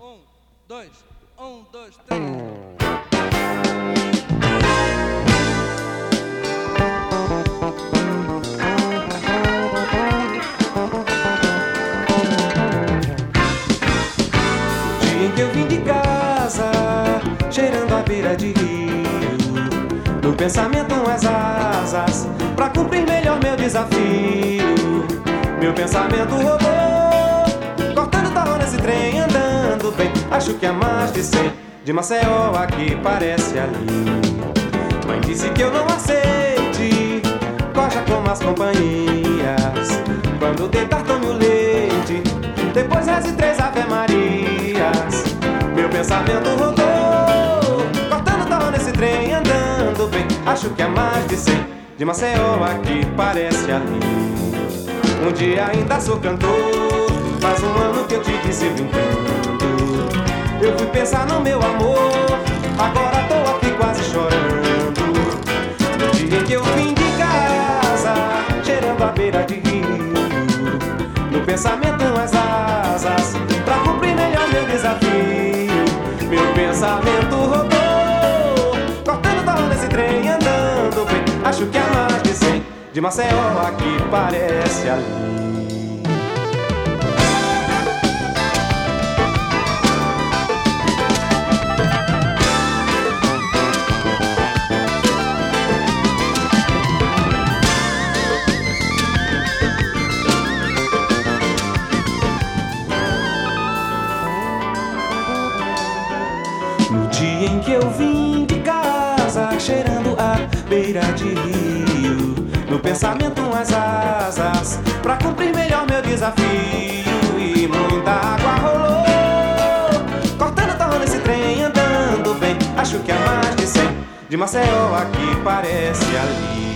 Um, dois, um, dois, três. eu vim de casa, cheirando a beira de rio. No pensamento umas asas, pra cumprir melhor meu desafio. Meu pensamento rodou, mais de cem, de Maceió aqui parece ali. Mãe disse que eu não aceite, coja como as companhias. Quando deitar, tome o leite, depois reze três Ave Marias. Meu pensamento rodou, cortando tarro nesse trem, andando bem. Acho que é mais de cem, de Maceió aqui parece ali. Um dia ainda sou cantor, faz um ano que eu te disse brincando. Pensar no meu amor, agora tô aqui quase chorando. No dia em que eu vim de casa, cheirando a beira de rio. No pensamento umas asas, pra cumprir melhor meu desafio. Meu pensamento rodou, cortando tarro nesse trem, andando bem. Acho que é mais de cem, de Maceió aqui parece ali. Dia em que eu vim de casa, cheirando a beira de rio. No pensamento umas asas, pra cumprir melhor meu desafio. E muita água rolou, cortando tarro nesse trem, andando bem. Acho que é mais de cem, de Maceió aqui parece ali.